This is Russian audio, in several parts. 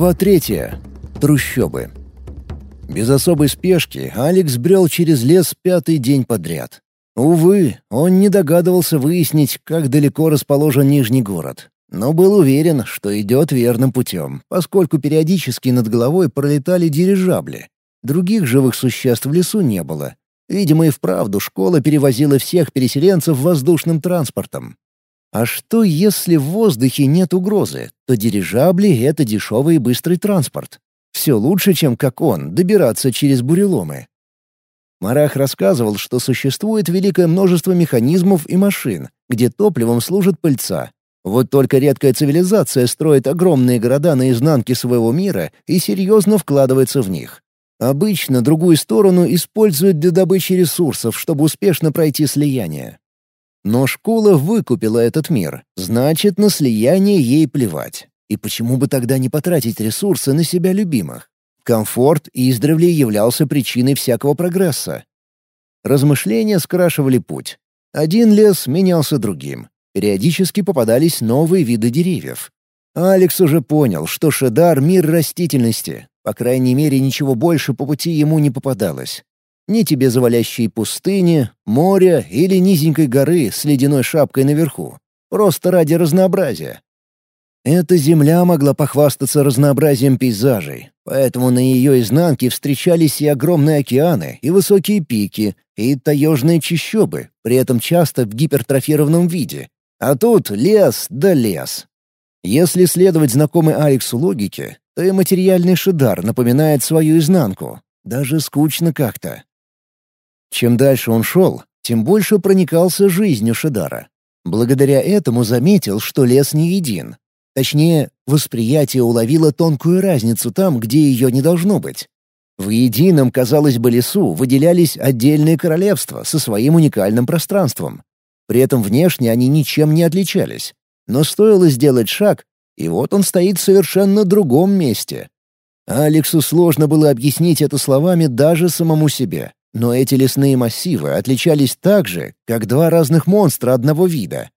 Глава третья. Трущобы. Без особой спешки Алекс брел через лес пятый день подряд. Увы, он не догадывался выяснить, как далеко расположен Нижний город, но был уверен, что идет верным путем, поскольку периодически над головой пролетали дирижабли. Других живых существ в лесу не было. Видимо, и вправду школа перевозила всех переселенцев воздушным транспортом. А что, если в воздухе нет угрозы, то дирижабли — это дешевый и быстрый транспорт. Все лучше, чем как он, добираться через буреломы. Марах рассказывал, что существует великое множество механизмов и машин, где топливом служит пыльца. Вот только редкая цивилизация строит огромные города на изнанке своего мира и серьезно вкладывается в них. Обычно другую сторону используют для добычи ресурсов, чтобы успешно пройти слияние. Но школа выкупила этот мир, значит, на слияние ей плевать. И почему бы тогда не потратить ресурсы на себя любимых? Комфорт издревле являлся причиной всякого прогресса. Размышления скрашивали путь. Один лес менялся другим. Периодически попадались новые виды деревьев. Алекс уже понял, что Шедар — мир растительности. По крайней мере, ничего больше по пути ему не попадалось. Ни тебе завалящей пустыни, моря или низенькой горы с ледяной шапкой наверху. Просто ради разнообразия. Эта земля могла похвастаться разнообразием пейзажей, поэтому на ее изнанке встречались и огромные океаны, и высокие пики, и таежные чащобы, при этом часто в гипертрофированном виде. А тут лес да лес. Если следовать знакомой Алексу логике, то и материальный шидар напоминает свою изнанку. Даже скучно как-то. Чем дальше он шел, тем больше проникался жизнью Шидара. Благодаря этому заметил, что лес не един. Точнее, восприятие уловило тонкую разницу там, где ее не должно быть. В едином, казалось бы, лесу выделялись отдельные королевства со своим уникальным пространством. При этом внешне они ничем не отличались. Но стоило сделать шаг, и вот он стоит в совершенно другом месте. Алексу сложно было объяснить это словами даже самому себе. Но эти лесные массивы отличались так же, как два разных монстра одного вида.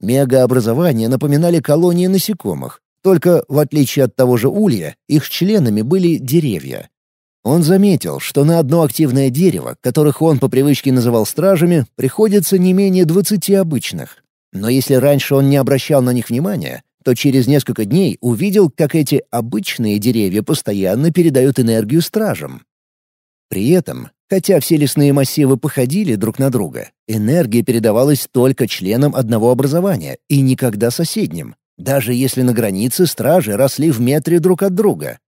Мегаобразования напоминали колонии насекомых, только, в отличие от того же улья, их членами были деревья. Он заметил, что на одно активное дерево, которых он по привычке называл стражами, приходится не менее двадцати обычных. Но если раньше он не обращал на них внимания, то через несколько дней увидел, как эти обычные деревья постоянно передают энергию стражам. При этом Хотя все лесные массивы походили друг на друга, энергия передавалась только членам одного образования и никогда соседним, даже если на границе стражи росли в метре друг от друга.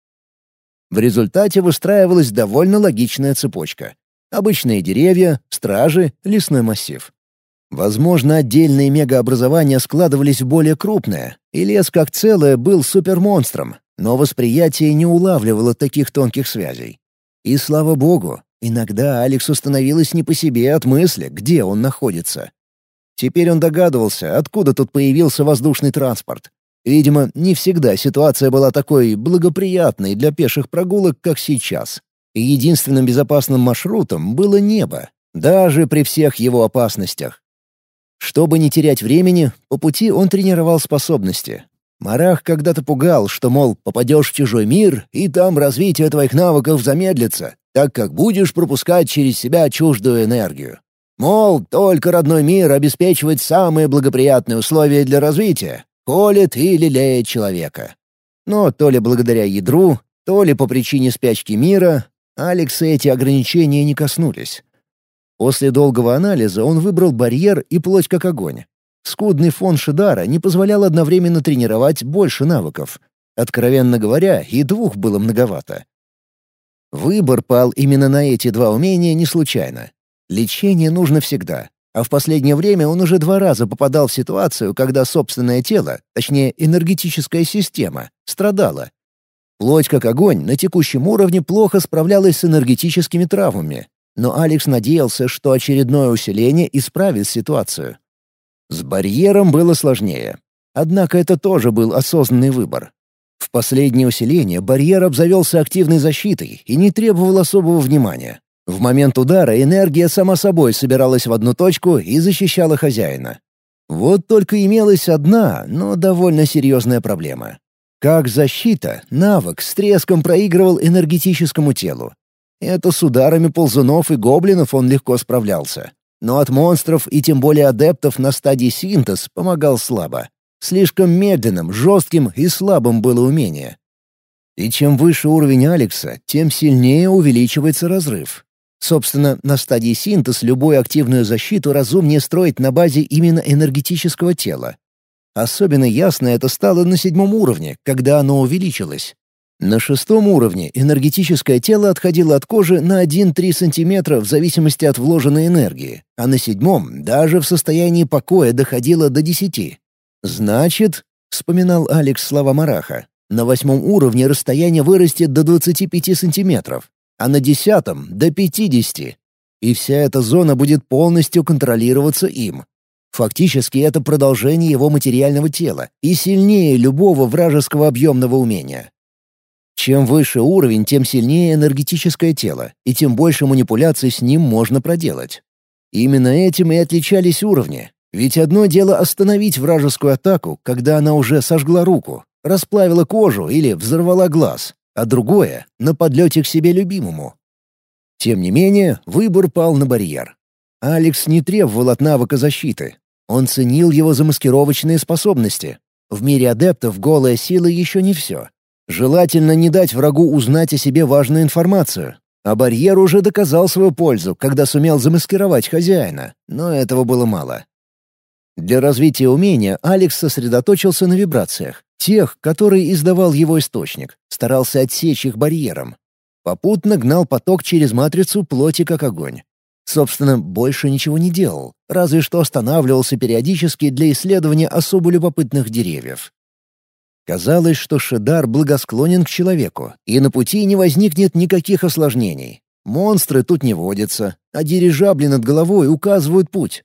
В результате выстраивалась довольно логичная цепочка. Обычные деревья, стражи, лесной массив. Возможно, отдельные мегаобразования складывались в более крупное, и лес как целое был супермонстром, но восприятие не улавливало таких тонких связей. И слава богу, Иногда Алексу становилось не по себе от мысли, где он находится. Теперь он догадывался, откуда тут появился воздушный транспорт. Видимо, не всегда ситуация была такой благоприятной для пеших прогулок, как сейчас. Единственным безопасным маршрутом было небо, даже при всех его опасностях. Чтобы не терять времени, по пути он тренировал способности. Марах когда-то пугал, что, мол, попадешь в чужой мир, и там развитие твоих навыков замедлится, так как будешь пропускать через себя чуждую энергию. Мол, только родной мир обеспечивает самые благоприятные условия для развития, колет и лелеет человека. Но то ли благодаря ядру, то ли по причине спячки мира, Алекса эти ограничения не коснулись. После долгого анализа он выбрал барьер и плоть как огонь. Скудный фон Шидара не позволял одновременно тренировать больше навыков. Откровенно говоря, и двух было многовато. Выбор пал именно на эти два умения не случайно. Лечение нужно всегда, а в последнее время он уже два раза попадал в ситуацию, когда собственное тело, точнее энергетическая система, страдала. Плоть как огонь на текущем уровне плохо справлялась с энергетическими травмами, но Алекс надеялся, что очередное усиление исправит ситуацию. С барьером было сложнее. Однако это тоже был осознанный выбор. В последнее усиление барьер обзавелся активной защитой и не требовал особого внимания. В момент удара энергия сама собой собиралась в одну точку и защищала хозяина. Вот только имелась одна, но довольно серьезная проблема. Как защита, навык с треском проигрывал энергетическому телу. Это с ударами ползунов и гоблинов он легко справлялся. Но от монстров и тем более адептов на стадии синтез помогал слабо. Слишком медленным, жестким и слабым было умение. И чем выше уровень Алекса, тем сильнее увеличивается разрыв. Собственно, на стадии синтез любую активную защиту разумнее строить на базе именно энергетического тела. Особенно ясно это стало на седьмом уровне, когда оно увеличилось. На шестом уровне энергетическое тело отходило от кожи на 1-3 см в зависимости от вложенной энергии, а на седьмом даже в состоянии покоя доходило до 10. «Значит», — вспоминал Алекс слова Мараха, «на восьмом уровне расстояние вырастет до 25 сантиметров, а на десятом — до 50. И вся эта зона будет полностью контролироваться им. Фактически это продолжение его материального тела и сильнее любого вражеского объемного умения. Чем выше уровень, тем сильнее энергетическое тело, и тем больше манипуляций с ним можно проделать. Именно этим и отличались уровни. Ведь одно дело остановить вражескую атаку, когда она уже сожгла руку, расплавила кожу или взорвала глаз, а другое — на подлете к себе любимому. Тем не менее, выбор пал на барьер. Алекс не требовал от навыка защиты. Он ценил его замаскировочные способности. В мире адептов голая сила еще не все. Желательно не дать врагу узнать о себе важную информацию. А барьер уже доказал свою пользу, когда сумел замаскировать хозяина, но этого было мало. Для развития умения Алекс сосредоточился на вибрациях, тех, которые издавал его источник, старался отсечь их барьером. Попутно гнал поток через матрицу плоти как огонь. Собственно, больше ничего не делал, разве что останавливался периодически для исследования особо любопытных деревьев. Казалось, что Шедар благосклонен к человеку, и на пути не возникнет никаких осложнений. Монстры тут не водятся, а дирижабли над головой указывают путь.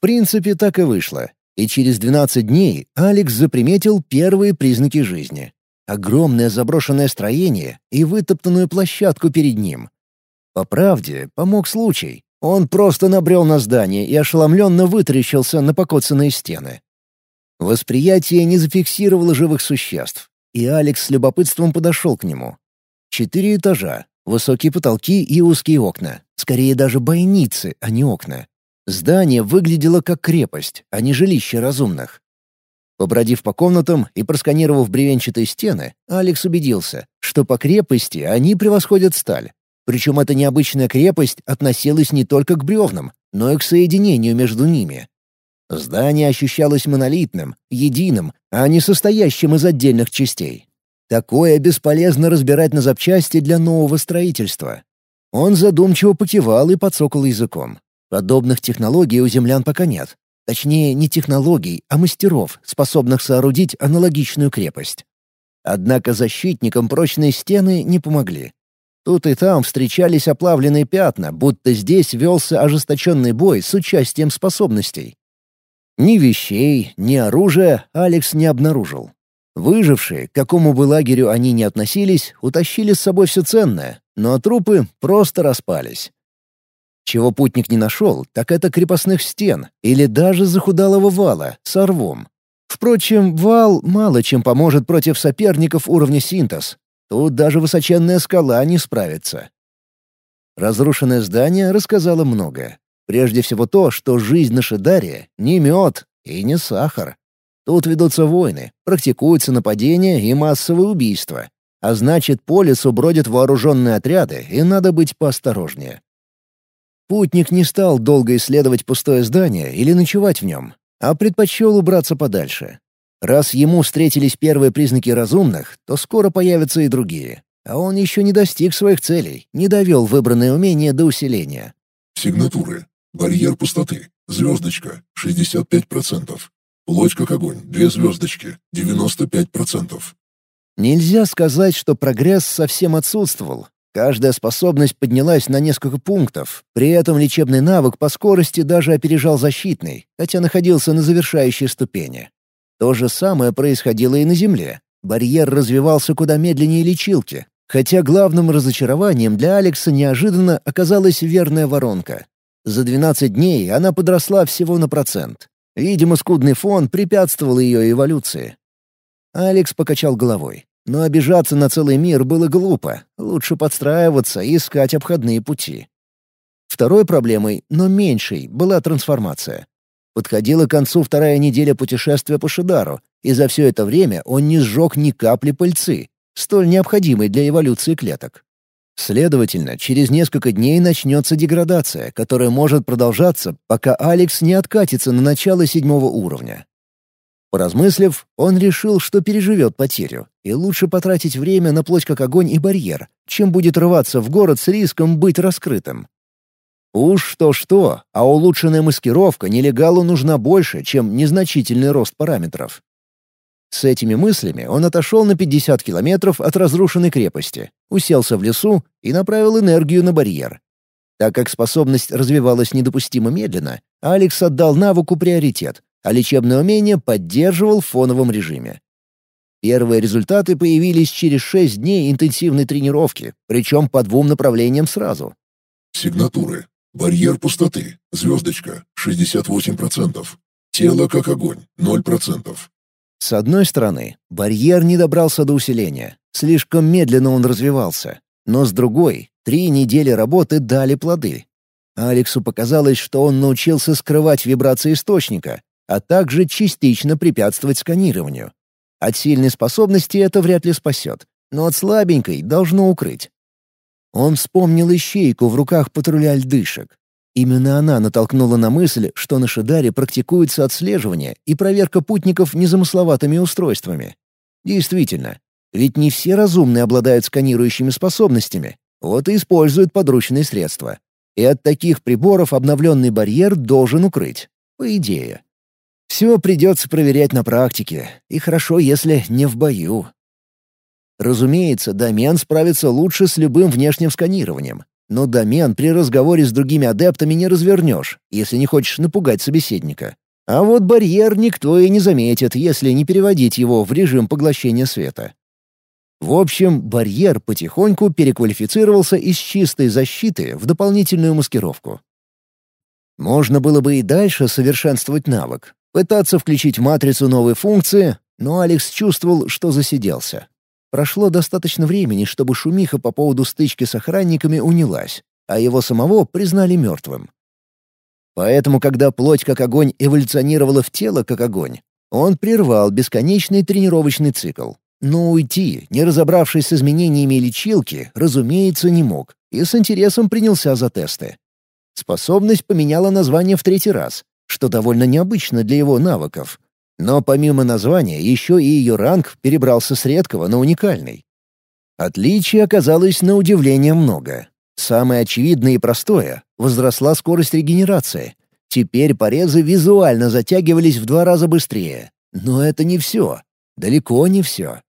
Принципе, так и вышло. И через 12 дней Алекс заприметил первые признаки жизни. Огромное заброшенное строение и вытоптанную площадку перед ним. По правде, помог случай. Он просто набрел на здание и ошеломленно вытрящился на покоцанные стены. Восприятие не зафиксировало живых существ, и Алекс с любопытством подошел к нему. Четыре этажа, высокие потолки и узкие окна. Скорее даже бойницы, а не окна. Здание выглядело как крепость, а не жилище разумных. Побродив по комнатам и просканировав бревенчатые стены, Алекс убедился, что по крепости они превосходят сталь. Причем эта необычная крепость относилась не только к бревнам, но и к соединению между ними. Здание ощущалось монолитным, единым, а не состоящим из отдельных частей. Такое бесполезно разбирать на запчасти для нового строительства. Он задумчиво покивал и подсокал языком. Подобных технологий у землян пока нет. Точнее, не технологий, а мастеров, способных соорудить аналогичную крепость. Однако защитникам прочные стены не помогли. Тут и там встречались оплавленные пятна, будто здесь велся ожесточенный бой с участием способностей. Ни вещей, ни оружия Алекс не обнаружил. Выжившие, к какому бы лагерю они ни относились, утащили с собой все ценное, но трупы просто распались. Чего путник не нашел, так это крепостных стен или даже захудалого вала с орвом. Впрочем, вал мало чем поможет против соперников уровня синтез. Тут даже высоченная скала не справится. Разрушенное здание рассказало многое. Прежде всего то, что жизнь на Шидаре — не мед и не сахар. Тут ведутся войны, практикуются нападения и массовые убийства. А значит, по лесу бродят вооруженные отряды, и надо быть поосторожнее. Путник не стал долго исследовать пустое здание или ночевать в нем, а предпочел убраться подальше. Раз ему встретились первые признаки разумных, то скоро появятся и другие. А он еще не достиг своих целей, не довел выбранное умение до усиления. Сигнатуры. Барьер пустоты. Звездочка. 65%. Плоть как огонь. Две звездочки. 95%. Нельзя сказать, что прогресс совсем отсутствовал, Каждая способность поднялась на несколько пунктов, при этом лечебный навык по скорости даже опережал защитный, хотя находился на завершающей ступени. То же самое происходило и на Земле. Барьер развивался куда медленнее лечилки, хотя главным разочарованием для Алекса неожиданно оказалась верная воронка. За 12 дней она подросла всего на процент. Видимо, скудный фон препятствовал ее эволюции. Алекс покачал головой. Но обижаться на целый мир было глупо. Лучше подстраиваться и искать обходные пути. Второй проблемой, но меньшей, была трансформация. Подходила к концу вторая неделя путешествия по Шидару, и за все это время он не сжег ни капли пыльцы, столь необходимой для эволюции клеток. Следовательно, через несколько дней начнется деградация, которая может продолжаться, пока Алекс не откатится на начало седьмого уровня. Поразмыслив, он решил, что переживет потерю, и лучше потратить время на плоть как огонь и барьер, чем будет рваться в город с риском быть раскрытым. Уж что-что, а улучшенная маскировка нелегалу нужна больше, чем незначительный рост параметров. С этими мыслями он отошел на 50 километров от разрушенной крепости, уселся в лесу и направил энергию на барьер. Так как способность развивалась недопустимо медленно, Алекс отдал навыку приоритет, а лечебное умение поддерживал в фоновом режиме. Первые результаты появились через 6 дней интенсивной тренировки, причем по двум направлениям сразу. Сигнатуры. Барьер пустоты. Звездочка. 68%. Тело как огонь. 0%. С одной стороны, барьер не добрался до усиления. Слишком медленно он развивался. Но с другой, три недели работы дали плоды. Алексу показалось, что он научился скрывать вибрации источника, а также частично препятствовать сканированию. От сильной способности это вряд ли спасет, но от слабенькой должно укрыть. Он вспомнил ищейку в руках патруля льдышек. Именно она натолкнула на мысль, что на Шидаре практикуется отслеживание и проверка путников незамысловатыми устройствами. Действительно, ведь не все разумные обладают сканирующими способностями, вот и используют подручные средства. И от таких приборов обновленный барьер должен укрыть, по идее. Все придется проверять на практике, и хорошо, если не в бою. Разумеется, домен справится лучше с любым внешним сканированием, но домен при разговоре с другими адептами не развернешь, если не хочешь напугать собеседника. А вот барьер никто и не заметит, если не переводить его в режим поглощения света. В общем, барьер потихоньку переквалифицировался из чистой защиты в дополнительную маскировку. Можно было бы и дальше совершенствовать навык, пытаться включить матрицу новые функции, но Алекс чувствовал, что засиделся. Прошло достаточно времени, чтобы шумиха по поводу стычки с охранниками унялась, а его самого признали мертвым. Поэтому, когда плоть как огонь эволюционировала в тело как огонь, он прервал бесконечный тренировочный цикл. Но уйти, не разобравшись с изменениями лечилки, разумеется, не мог, и с интересом принялся за тесты. Способность поменяла название в третий раз, что довольно необычно для его навыков, но помимо названия, еще и ее ранг перебрался с редкого на уникальный. Отличий оказалось на удивление много. Самое очевидное и простое — возросла скорость регенерации. Теперь порезы визуально затягивались в два раза быстрее. Но это не все. Далеко не все.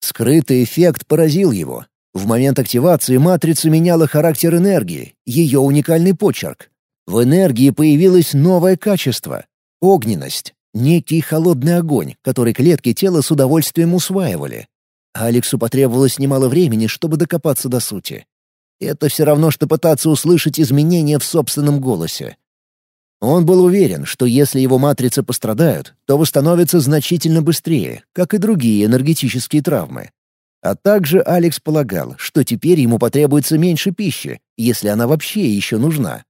Скрытый эффект поразил его. В момент активации матрица меняла характер энергии, ее уникальный почерк. В энергии появилось новое качество — огненность. Некий холодный огонь, который клетки тела с удовольствием усваивали. Алексу потребовалось немало времени, чтобы докопаться до сути. Это все равно, что пытаться услышать изменения в собственном голосе. Он был уверен, что если его матрицы пострадают, то восстановятся значительно быстрее, как и другие энергетические травмы. А также Алекс полагал, что теперь ему потребуется меньше пищи, если она вообще еще нужна.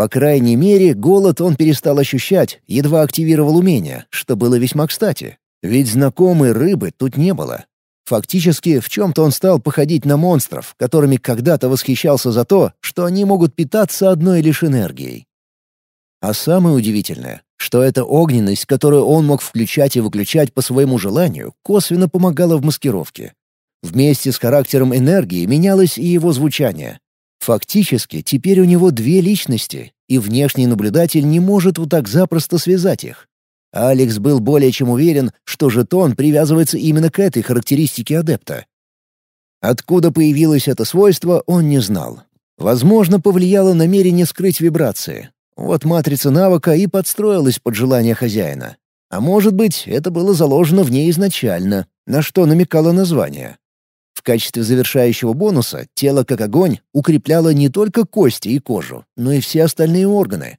По крайней мере, голод он перестал ощущать, едва активировал умение, что было весьма кстати. Ведь знакомой рыбы тут не было. Фактически, в чем-то он стал походить на монстров, которыми когда-то восхищался за то, что они могут питаться одной лишь энергией. А самое удивительное, что эта огненность, которую он мог включать и выключать по своему желанию, косвенно помогала в маскировке. Вместе с характером энергии менялось и его звучание. Фактически, теперь у него две личности, и внешний наблюдатель не может вот так запросто связать их. Алекс был более чем уверен, что жетон привязывается именно к этой характеристике адепта. Откуда появилось это свойство, он не знал. Возможно, повлияло намерение скрыть вибрации. Вот матрица навыка и подстроилась под желание хозяина. А может быть, это было заложено в ней изначально, на что намекало название. В качестве завершающего бонуса тело как огонь укрепляло не только кости и кожу, но и все остальные органы.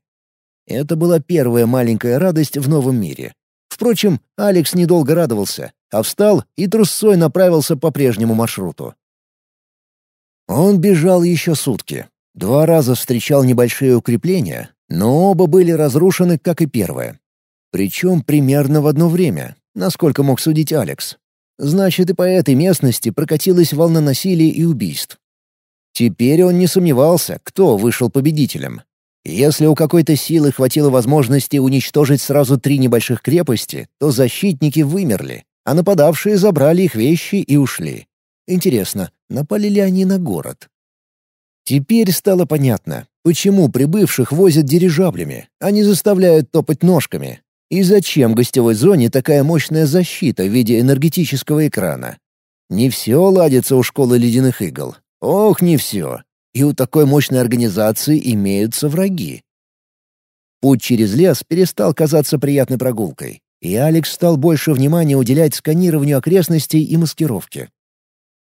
Это была первая маленькая радость в новом мире. Впрочем, Алекс недолго радовался, а встал и трусцой направился по прежнему маршруту. Он бежал еще сутки. Два раза встречал небольшие укрепления, но оба были разрушены, как и первое. Причем примерно в одно время, насколько мог судить Алекс. Значит, и по этой местности прокатилась волна насилия и убийств. Теперь он не сомневался, кто вышел победителем. Если у какой-то силы хватило возможности уничтожить сразу три небольших крепости, то защитники вымерли, а нападавшие забрали их вещи и ушли. Интересно, напали ли они на город? Теперь стало понятно, почему прибывших возят дирижаблями, а не заставляют топать ножками. И зачем гостевой зоне такая мощная защита в виде энергетического экрана? Не все ладится у школы ледяных игл. Ох, не все. И у такой мощной организации имеются враги. Путь через лес перестал казаться приятной прогулкой, и Алекс стал больше внимания уделять сканированию окрестностей и маскировке.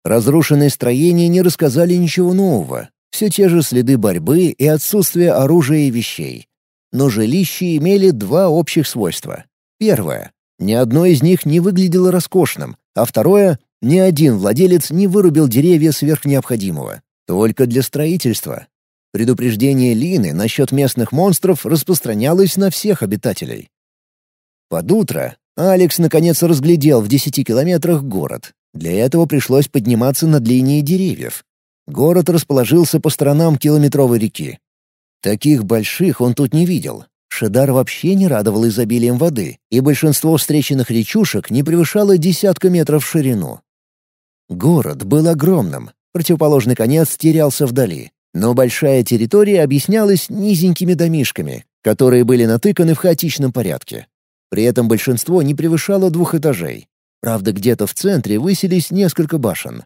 Разрушенные строения не рассказали ничего нового, все те же следы борьбы и отсутствие оружия и вещей. Но жилища имели два общих свойства. Первое. Ни одно из них не выглядело роскошным, а второе — ни один владелец не вырубил деревья сверх необходимого. Только для строительства. Предупреждение Лины насчет местных монстров распространялось на всех обитателей. Под утро Алекс наконец разглядел в десяти километрах город. Для этого пришлось подниматься над линией деревьев. Город расположился по сторонам километровой реки. Таких больших он тут не видел. Шедар вообще не радовал изобилием воды, и большинство встреченных речушек не превышало десятка метров в ширину. Город был огромным, противоположный конец терялся вдали, но большая территория объяснялась низенькими домишками, которые были натыканы в хаотичном порядке. При этом большинство не превышало двух этажей. Правда, где-то в центре высились несколько башен.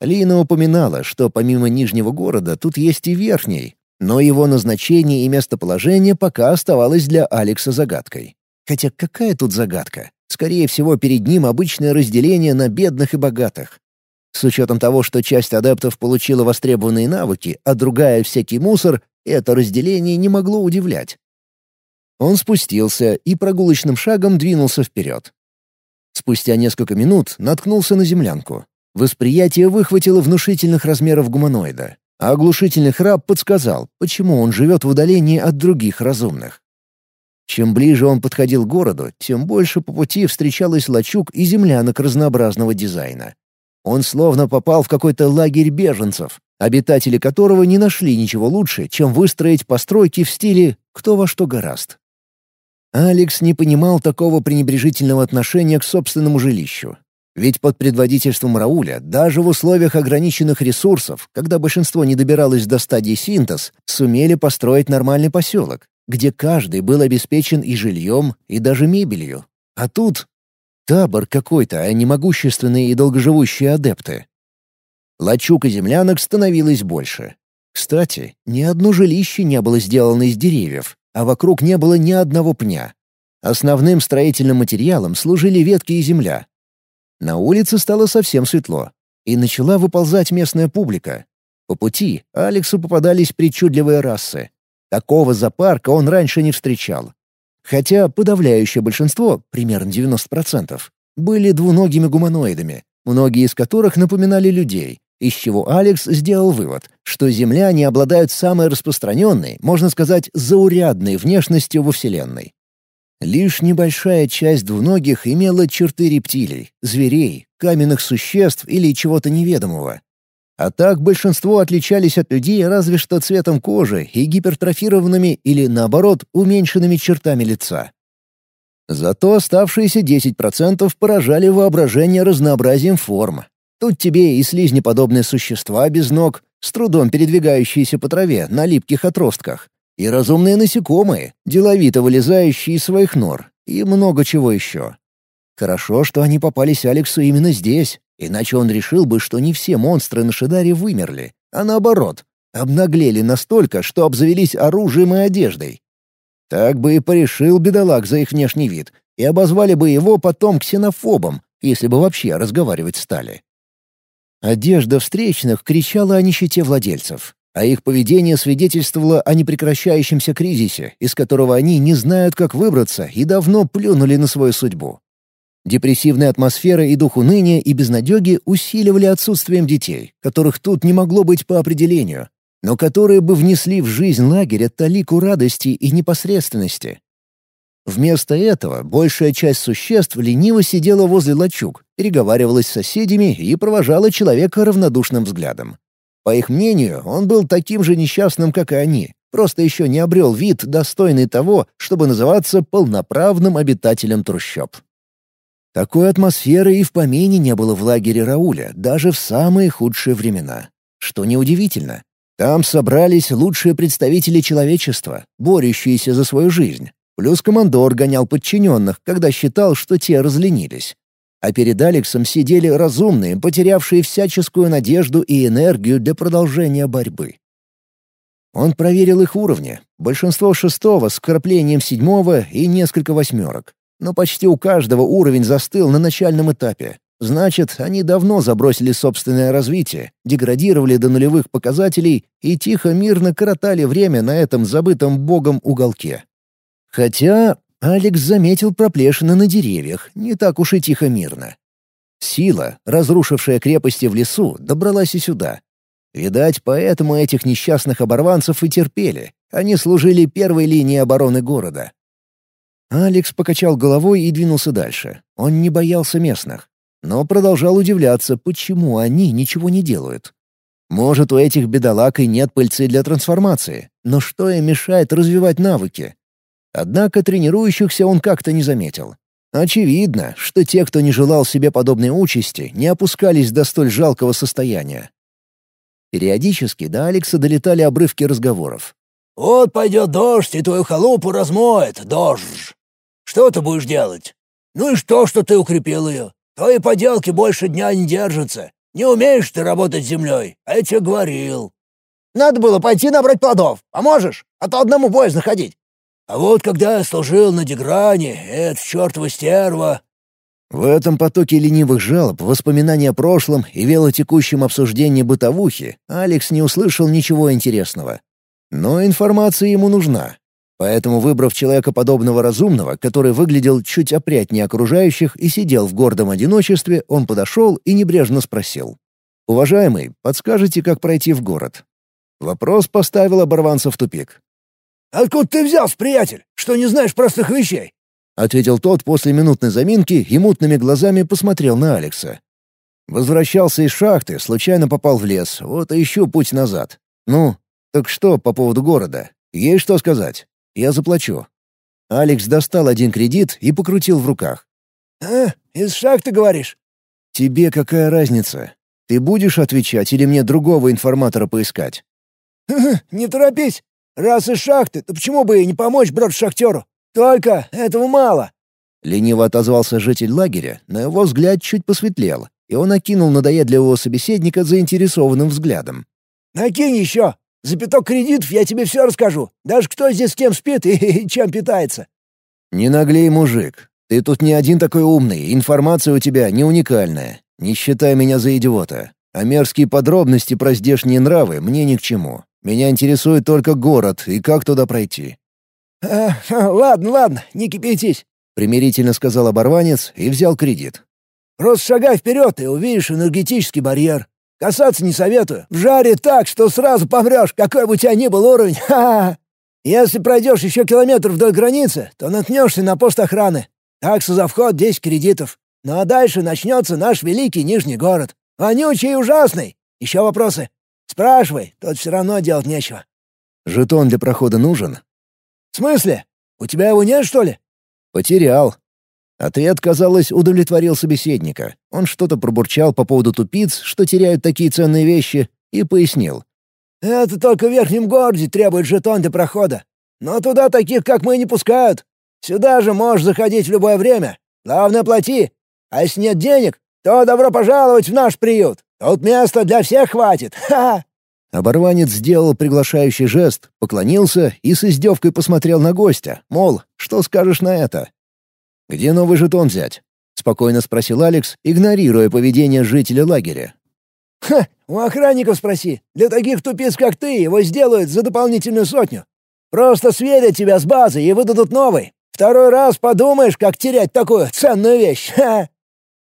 Лина упоминала, что помимо Нижнего города тут есть и Верхний, но его назначение и местоположение пока оставалось для Алекса загадкой. Хотя какая тут загадка? Скорее всего, перед ним обычное разделение на бедных и богатых. С учетом того, что часть адептов получила востребованные навыки, а другая — всякий мусор, это разделение не могло удивлять. Он спустился и прогулочным шагом двинулся вперед. Спустя несколько минут наткнулся на землянку. Восприятие выхватило внушительных размеров гуманоида, а оглушительный храп подсказал, почему он живет в удалении от других разумных. Чем ближе он подходил к городу, тем больше по пути встречалось лачуг и землянок разнообразного дизайна. Он словно попал в какой-то лагерь беженцев, обитатели которого не нашли ничего лучше, чем выстроить постройки в стиле «кто во что гораст». Алекс не понимал такого пренебрежительного отношения к собственному жилищу ведь под предводительством Рауля даже в условиях ограниченных ресурсов, когда большинство не добиралось до стадии синтез, сумели построить нормальный поселок, где каждый был обеспечен и жильем, и даже мебелью. А тут табор какой-то, а не могущественные и долгоживущие адепты. Лачуг и землянок становилось больше. Кстати, ни одно жилище не было сделано из деревьев, а вокруг не было ни одного пня. Основным строительным материалом служили ветки и земля, на улице стало совсем светло, и начала выползать местная публика. По пути Алексу попадались причудливые расы. Такого зоопарка он раньше не встречал. Хотя подавляющее большинство, примерно 90%, были двуногими гуманоидами, многие из которых напоминали людей, из чего Алекс сделал вывод, что земляне обладают самой распространенной, можно сказать, заурядной внешностью во Вселенной. Лишь небольшая часть двуногих имела черты рептилий, зверей, каменных существ или чего-то неведомого. А так большинство отличались от людей разве что цветом кожи и гипертрофированными или, наоборот, уменьшенными чертами лица. Зато оставшиеся 10% поражали воображение разнообразием форм. Тут тебе и слизнеподобные существа без ног, с трудом передвигающиеся по траве на липких отростках, и разумные насекомые, деловито вылезающие из своих нор, и много чего еще. Хорошо, что они попались Алексу именно здесь, иначе он решил бы, что не все монстры на Шидаре вымерли, а наоборот, обнаглели настолько, что обзавелись оружием и одеждой. Так бы и порешил бедолаг за их внешний вид, и обозвали бы его потом ксенофобом, если бы вообще разговаривать стали. Одежда встречных кричала о нищете владельцев, а их поведение свидетельствовало о непрекращающемся кризисе, из которого они не знают, как выбраться, и давно плюнули на свою судьбу. Депрессивная атмосфера и дух уныния и безнадеги усиливали отсутствием детей, которых тут не могло быть по определению, но которые бы внесли в жизнь лагеря талику радости и непосредственности. Вместо этого большая часть существ лениво сидела возле лачуг, переговаривалась с соседями и провожала человека равнодушным взглядом. По их мнению, он был таким же несчастным, как и они, просто еще не обрел вид, достойный того, чтобы называться полноправным обитателем трущоб. Такой атмосферы и в помине не было в лагере Рауля, даже в самые худшие времена. Что неудивительно. Там собрались лучшие представители человечества, борющиеся за свою жизнь. Плюс командор гонял подчиненных, когда считал, что те разленились. А перед Алексом сидели разумные, потерявшие всяческую надежду и энергию для продолжения борьбы. Он проверил их уровни. Большинство шестого с вкраплением седьмого и несколько восьмерок. Но почти у каждого уровень застыл на начальном этапе. Значит, они давно забросили собственное развитие, деградировали до нулевых показателей и тихо-мирно коротали время на этом забытом богом уголке. Хотя Алекс заметил проплешины на деревьях, не так уж и тихо-мирно. Сила, разрушившая крепости в лесу, добралась и сюда. Видать, поэтому этих несчастных оборванцев и терпели. Они служили первой линией обороны города. Алекс покачал головой и двинулся дальше. Он не боялся местных, но продолжал удивляться, почему они ничего не делают. Может, у этих бедолаг и нет пыльцы для трансформации, но что им мешает развивать навыки? Однако тренирующихся он как-то не заметил. Очевидно, что те, кто не желал себе подобной участи, не опускались до столь жалкого состояния. Периодически до Алекса долетали обрывки разговоров. «Вот пойдет дождь, и твою халупу размоет, дождь. Что ты будешь делать? Ну и что, что ты укрепил ее? Твои поделки больше дня не держатся. Не умеешь ты работать землей, а я тебе говорил». «Надо было пойти набрать плодов. Поможешь? А то одному боязно ходить». А вот когда я служил на Дегране, это чертова стерва...» В этом потоке ленивых жалоб, воспоминаний о прошлом и велотекущем обсуждении бытовухи Алекс не услышал ничего интересного. Но информация ему нужна. Поэтому, выбрав человека подобного разумного, который выглядел чуть опрятнее окружающих и сидел в гордом одиночестве, он подошел и небрежно спросил. «Уважаемый, подскажите, как пройти в город?» Вопрос поставил оборванца в тупик. «Откуда ты взялся, приятель, что не знаешь простых вещей?» — ответил тот после минутной заминки и мутными глазами посмотрел на Алекса. Возвращался из шахты, случайно попал в лес, вот и ищу путь назад. Ну, так что по поводу города? Есть что сказать? Я заплачу. Алекс достал один кредит и покрутил в руках. «А, из шахты, говоришь?» «Тебе какая разница? Ты будешь отвечать или мне другого информатора поискать?» «Не торопись. Раз из шахты, то почему бы и не помочь брат-шахтеру? Только этого мало!» Лениво отозвался житель лагеря, но его взгляд чуть посветлел, и он окинул надоедливого собеседника заинтересованным взглядом. «Накинь еще! За пяток кредитов я тебе все расскажу, даже кто здесь с кем спит и, и чем питается!» «Не наглей, мужик. Ты тут не один такой умный, информация у тебя не уникальная. Не считай меня за идиота. А мерзкие подробности про здешние нравы мне ни к чему. Меня интересует только город и как туда пройти». «А, ладно, ладно, не кипятись», — примирительно сказал оборванец и взял кредит. «Просто шагай вперед и увидишь энергетический барьер. Касаться не советую. В жаре так, что сразу помрешь, какой бы у тебя ни был уровень. Ха-ха! Если пройдешь еще километр вдоль границы, то наткнешься на пост охраны. Такса за вход 10 кредитов. Ну а дальше начнется наш великий Нижний город. Вонючий и ужасный. Еще вопросы?» Спрашивай, тут все равно делать нечего». «Жетон для прохода нужен?» «В смысле? У тебя его нет, что ли?» «Потерял». Ответ, казалось, удовлетворил собеседника. Он что-то пробурчал по поводу тупиц, что теряют такие ценные вещи, и пояснил. «Это только в Верхнем городе требует жетон для прохода. Но туда таких, как мы, не пускают. Сюда же можешь заходить в любое время. Главное, плати. А если нет денег, то добро пожаловать в наш приют. Тут места для всех хватит. Ха!» Оборванец сделал приглашающий жест, поклонился и с издевкой посмотрел на гостя, мол, что скажешь на это? «Где новый жетон взять?» — спокойно спросил Алекс, игнорируя поведение жителя лагеря. Ха, у охранников спроси. Для таких тупиц, как ты, его сделают за дополнительную сотню. Просто сверят тебя с базой и выдадут новый. Второй раз подумаешь, как терять такую ценную вещь. Ха!»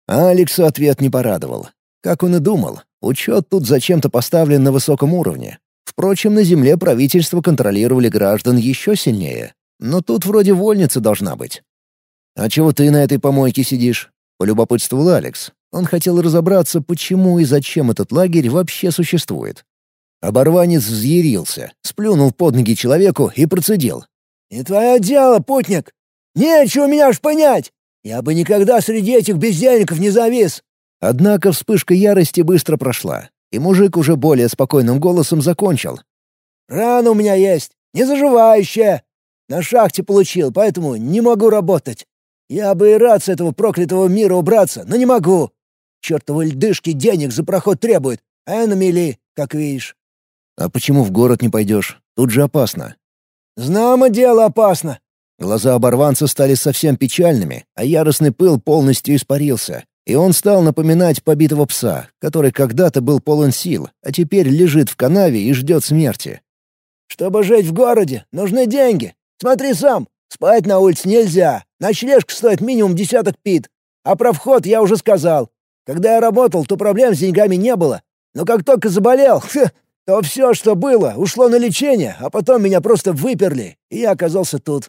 Алексу ответ не порадовал. Как он и думал, учет тут зачем-то поставлен на высоком уровне. Впрочем, на Земле правительство контролировали граждан еще сильнее. Но тут вроде вольница должна быть. «А чего ты на этой помойке сидишь?» — полюбопытствовал Алекс. Он хотел разобраться, почему и зачем этот лагерь вообще существует. Оборванец взъярился, сплюнул под ноги человеку и процедил. «Не твое дело, путник! Нечего меня аж понять! Я бы никогда среди этих бездельников не завис!» Однако вспышка ярости быстро прошла, и мужик уже более спокойным голосом закончил. «Рана у меня есть, незаживающая. На шахте получил, поэтому не могу работать. Я бы и рад с этого проклятого мира убраться, но не могу. Чертовы льдышки денег за проход требуют, а на мели, как видишь». «А почему в город не пойдешь? Тут же опасно». «Знамо дело опасно». Глаза оборванца стали совсем печальными, а яростный пыл полностью испарился, и он стал напоминать побитого пса, который когда-то был полон сил, а теперь лежит в канаве и ждет смерти. «Чтобы жить в городе, нужны деньги. Смотри сам, спать на улице нельзя, ночлежка стоит минимум десяток пит. А про вход я уже сказал. Когда я работал, то проблем с деньгами не было. Но как только заболел, то все, что было, ушло на лечение, а потом меня просто выперли, и я оказался тут».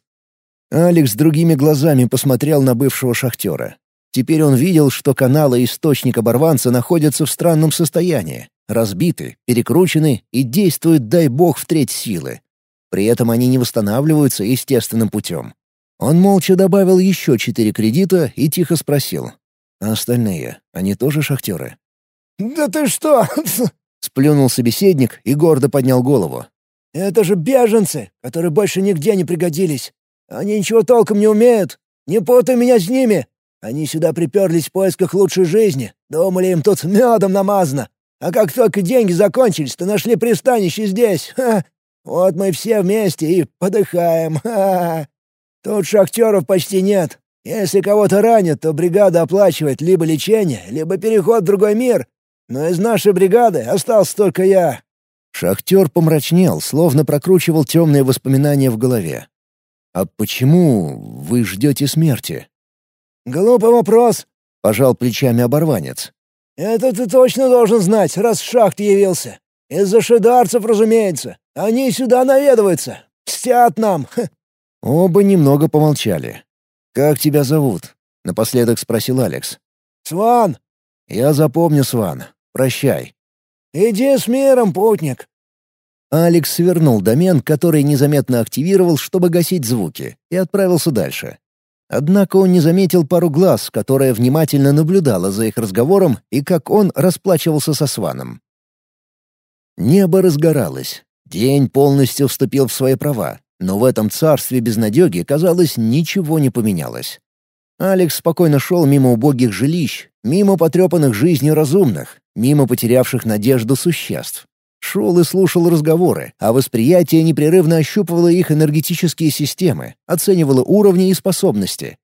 Алекс другими глазами посмотрел на бывшего шахтера. Теперь он видел, что каналы и источник оборванца находятся в странном состоянии, разбиты, перекручены и действуют, дай бог, в треть силы. При этом они не восстанавливаются естественным путем. Он молча добавил еще четыре кредита и тихо спросил. «А остальные, они тоже шахтеры?» «Да ты что!» — сплюнул собеседник и гордо поднял голову. «Это же беженцы, которые больше нигде не пригодились. Они ничего толком не умеют. Не путай меня с ними. Они сюда приперлись в поисках лучшей жизни. Думали, им тут медом намазано. А как только деньги закончились, то нашли пристанище здесь. Ха! Вот мы все вместе и подыхаем. Ха! Тут шахтеров почти нет. Если кого-то ранят, то бригада оплачивает либо лечение, либо переход в другой мир. Но из нашей бригады остался только я». Шахтер помрачнел, словно прокручивал темные воспоминания в голове. «А почему вы ждете смерти?» «Глупый вопрос», — пожал плечами оборванец. «Это ты точно должен знать, раз в шахте явился. Из-за шидарцев, разумеется. Они сюда наведываются. Мстят нам». Оба немного помолчали. «Как тебя зовут?» — напоследок спросил Алекс. «Сван». «Я запомню, Сван. Прощай». «Иди с миром, путник». Алекс свернул домен, который незаметно активировал, чтобы гасить звуки, и отправился дальше. Однако он не заметил пару глаз, которая внимательно наблюдала за их разговором и как он расплачивался со Сваном. Небо разгоралось. День полностью вступил в свои права, но в этом царстве безнадеги, казалось, ничего не поменялось. Алекс спокойно шел мимо убогих жилищ, мимо потрепанных жизнью разумных, мимо потерявших надежду существ. Шел и слушал разговоры, а восприятие непрерывно ощупывало их энергетические системы, оценивало уровни и способности.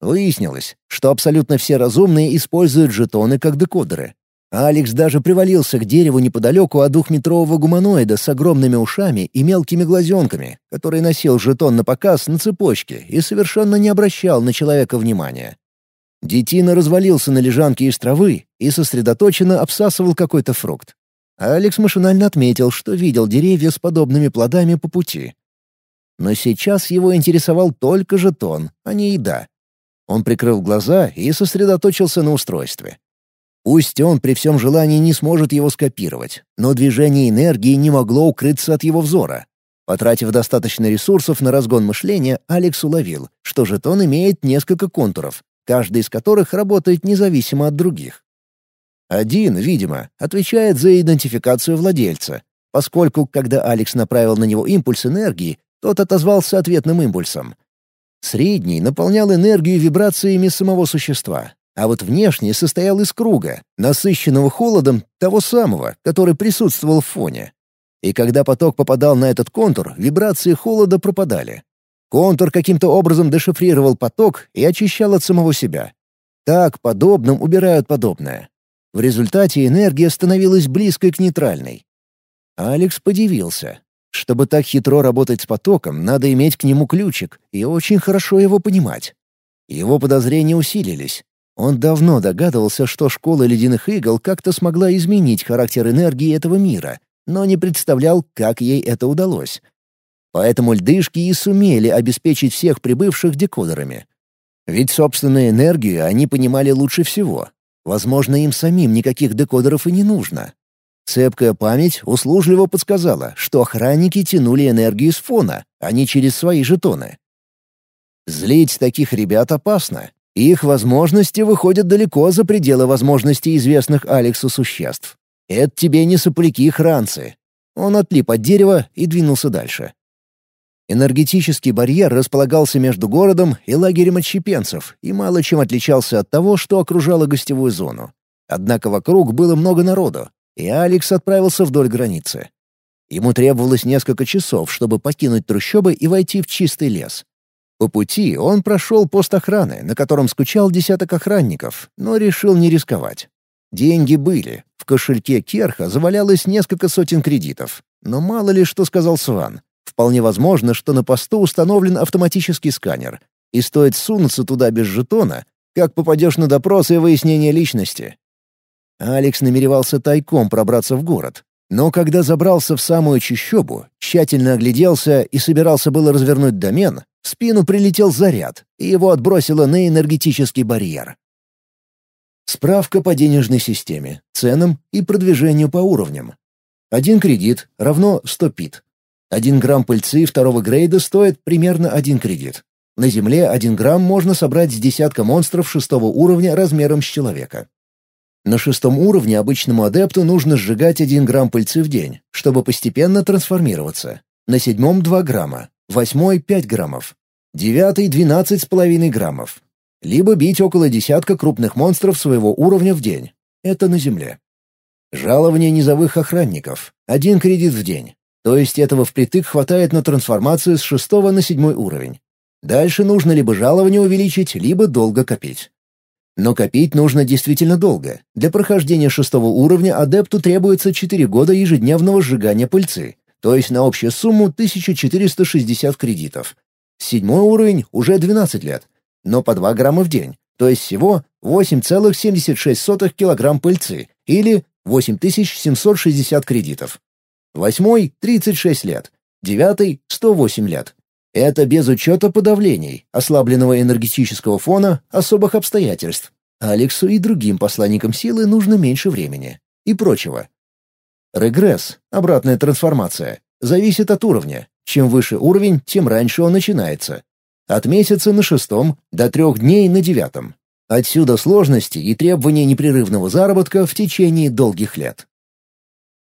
Выяснилось, что абсолютно все разумные используют жетоны как декодеры. Алекс даже привалился к дереву неподалеку от двухметрового гуманоида с огромными ушами и мелкими глазенками, который носил жетон на показ на цепочке и совершенно не обращал на человека внимания. Детина развалился на лежанке из травы и сосредоточенно обсасывал какой-то фрукт. Алекс машинально отметил, что видел деревья с подобными плодами по пути. Но сейчас его интересовал только жетон, а не еда. Он прикрыл глаза и сосредоточился на устройстве. Пусть он при всем желании не сможет его скопировать, но движение энергии не могло укрыться от его взора. Потратив достаточно ресурсов на разгон мышления, Алекс уловил, что жетон имеет несколько контуров, каждый из которых работает независимо от других. Один, видимо, отвечает за идентификацию владельца, поскольку, когда Алекс направил на него импульс энергии, тот отозвался ответным импульсом. Средний наполнял энергию вибрациями самого существа, а вот внешний состоял из круга, насыщенного холодом того самого, который присутствовал в фоне. И когда поток попадал на этот контур, вибрации холода пропадали. Контур каким-то образом дешифрировал поток и очищал от самого себя. Так подобным убирают подобное. В результате энергия становилась близкой к нейтральной. Алекс подивился. Чтобы так хитро работать с потоком, надо иметь к нему ключик и очень хорошо его понимать. Его подозрения усилились. Он давно догадывался, что школа ледяных игл как-то смогла изменить характер энергии этого мира, но не представлял, как ей это удалось. Поэтому льдышки и сумели обеспечить всех прибывших декодерами. Ведь собственную энергию они понимали лучше всего. Возможно, им самим никаких декодеров и не нужно. Цепкая память услужливо подсказала, что охранники тянули энергию с фона, а не через свои жетоны. Злить таких ребят опасно. Их возможности выходят далеко за пределы возможностей известных Алексу существ. Это тебе не сопляки-хранцы. Он отлип от дерева и двинулся дальше. Энергетический барьер располагался между городом и лагерем отщепенцев и мало чем отличался от того, что окружало гостевую зону. Однако вокруг было много народу, и Алекс отправился вдоль границы. Ему требовалось несколько часов, чтобы покинуть трущобы и войти в чистый лес. По пути он прошел пост охраны, на котором скучал десяток охранников, но решил не рисковать. Деньги были. В кошельке Керха завалялось несколько сотен кредитов. Но мало ли что сказал Сван. Вполне возможно, что на посту установлен автоматический сканер. И стоит сунуться туда без жетона, как попадешь на допрос и выяснение личности. Алекс намеревался тайком пробраться в город. Но когда забрался в самую чащобу, тщательно огляделся и собирался было развернуть домен, в спину прилетел заряд, и его отбросило на энергетический барьер. Справка по денежной системе, ценам и продвижению по уровням. Один кредит равно 100 пит. Один грамм пыльцы второго грейда стоит примерно один кредит. На Земле один грамм можно собрать с десятка монстров шестого уровня размером с человека. На шестом уровне обычному адепту нужно сжигать 1 грамм пыльцы в день, чтобы постепенно трансформироваться. На седьмом — 2 грамма, восьмой — 5 граммов, девятый — 12,5 граммов. Либо бить около десятка крупных монстров своего уровня в день. Это на земле. Жалование низовых охранников. Один кредит в день. То есть этого впритык хватает на трансформацию с шестого на седьмой уровень. Дальше нужно либо жалование увеличить, либо долго копить. Но копить нужно действительно долго. Для прохождения шестого уровня адепту требуется 4 года ежедневного сжигания пыльцы, то есть на общую сумму 1460 кредитов. Седьмой уровень уже 12 лет, но по 2 грамма в день, то есть всего 8,76 килограмм пыльцы или 8760 кредитов. Восьмой — 36 лет, девятый — 108 лет. Это без учета подавлений, ослабленного энергетического фона, особых обстоятельств. Алексу и другим посланникам силы нужно меньше времени. И прочего. Регресс, обратная трансформация, зависит от уровня. Чем выше уровень, тем раньше он начинается. От месяца на шестом до трех дней на девятом. Отсюда сложности и требования непрерывного заработка в течение долгих лет.